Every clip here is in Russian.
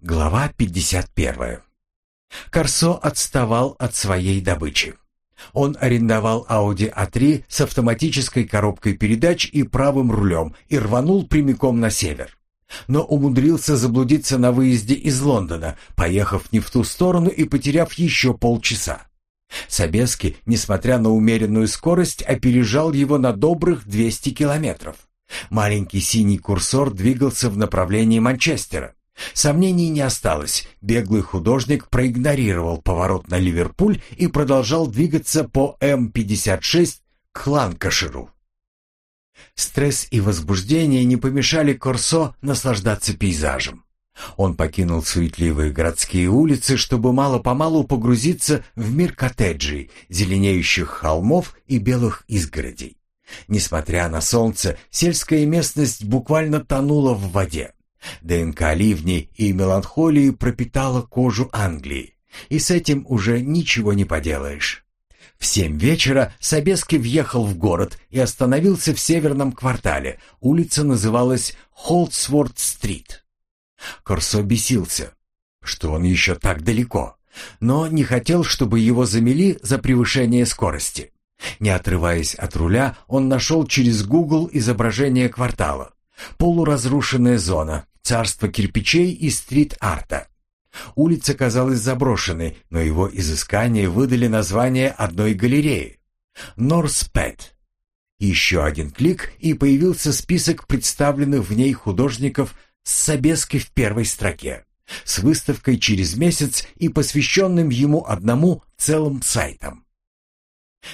Глава 51. Корсо отставал от своей добычи. Он арендовал Audi A3 с автоматической коробкой передач и правым рулем и рванул прямиком на север. Но умудрился заблудиться на выезде из Лондона, поехав не в ту сторону и потеряв еще полчаса. Собески, несмотря на умеренную скорость, опережал его на добрых 200 километров. Маленький синий курсор двигался в направлении Манчестера. Сомнений не осталось. Беглый художник проигнорировал поворот на Ливерпуль и продолжал двигаться по М-56 к Ланкаширу. Стресс и возбуждение не помешали Корсо наслаждаться пейзажем. Он покинул суетливые городские улицы, чтобы мало-помалу погрузиться в мир коттеджей, зеленеющих холмов и белых изгородей. Несмотря на солнце, сельская местность буквально тонула в воде. ДНК ливней и меланхолии пропитала кожу Англии, и с этим уже ничего не поделаешь. В семь вечера Собески въехал в город и остановился в северном квартале. Улица называлась Холдсворт-стрит. Корсо бесился, что он еще так далеко, но не хотел, чтобы его замели за превышение скорости. Не отрываясь от руля, он нашел через Google изображение квартала. Полуразрушенная зона, царство кирпичей и стрит-арта. Улица казалась заброшенной, но его изыскания выдали название одной галереи – Норспет. Еще один клик, и появился список представленных в ней художников с Собеской в первой строке, с выставкой через месяц и посвященным ему одному целым сайтом.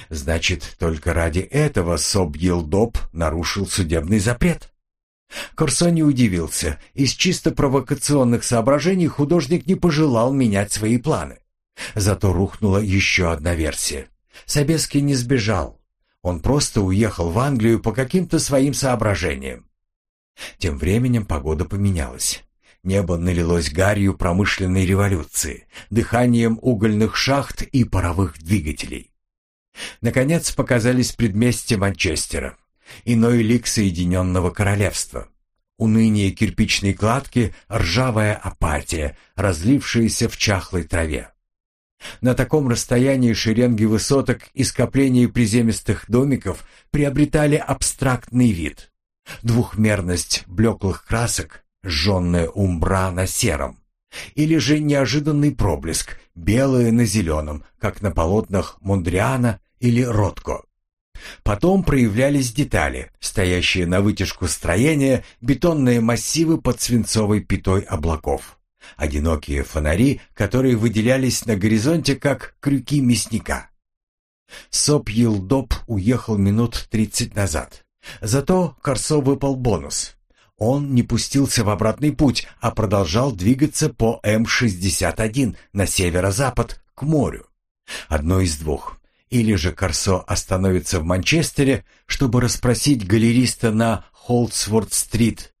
Значит, только ради этого Собьелдоп нарушил судебный запрет. Корсо не удивился. Из чисто провокационных соображений художник не пожелал менять свои планы. Зато рухнула еще одна версия. Собеский не сбежал. Он просто уехал в Англию по каким-то своим соображениям. Тем временем погода поменялась. Небо налилось гарью промышленной революции, дыханием угольных шахт и паровых двигателей. Наконец показались предместья Манчестера иной лик Соединенного Королевства. Уныние кирпичной кладки, ржавая апатия, разлившаяся в чахлой траве. На таком расстоянии шеренги высоток и скопления приземистых домиков приобретали абстрактный вид. Двухмерность блеклых красок, жженная умбра на сером. Или же неожиданный проблеск, белое на зеленом, как на полотнах Мондриана или Ротко. Потом проявлялись детали, стоящие на вытяжку строения, бетонные массивы под свинцовой пятой облаков. Одинокие фонари, которые выделялись на горизонте, как крюки мясника. Соп Елдоп уехал минут тридцать назад. Зато Корсо выпал бонус. Он не пустился в обратный путь, а продолжал двигаться по М-61 на северо-запад, к морю. Одно из двух. Или же Корсо остановится в Манчестере, чтобы расспросить галериста на Холдсворт-стрит,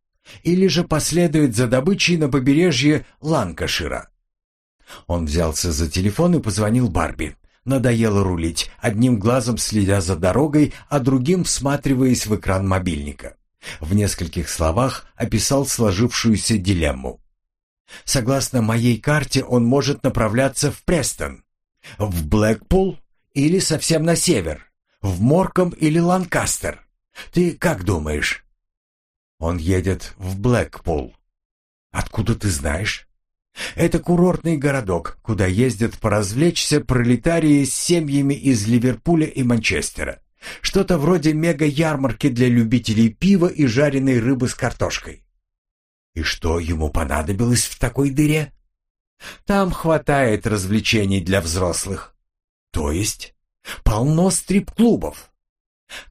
или же последует за добычей на побережье Ланкашира. Он взялся за телефон и позвонил Барби. Надоело рулить, одним глазом следя за дорогой, а другим всматриваясь в экран мобильника. В нескольких словах описал сложившуюся дилемму. Согласно моей карте, он может направляться в Престон, в Блэкпул или совсем на север? В Морком или Ланкастер? Ты как думаешь?» «Он едет в Блэкпул». «Откуда ты знаешь?» «Это курортный городок, куда ездят поразвлечься пролетарии с семьями из Ливерпуля и Манчестера. Что-то вроде мега-ярмарки для любителей пива и жареной рыбы с картошкой». «И что ему понадобилось в такой дыре?» «Там хватает развлечений для взрослых». То есть полно стрип-клубов.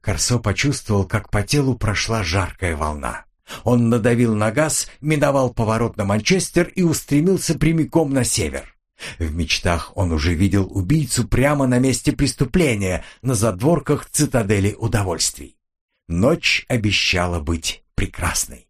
Корсо почувствовал, как по телу прошла жаркая волна. Он надавил на газ, миновал поворот на Манчестер и устремился прямиком на север. В мечтах он уже видел убийцу прямо на месте преступления, на задворках цитадели удовольствий. Ночь обещала быть прекрасной.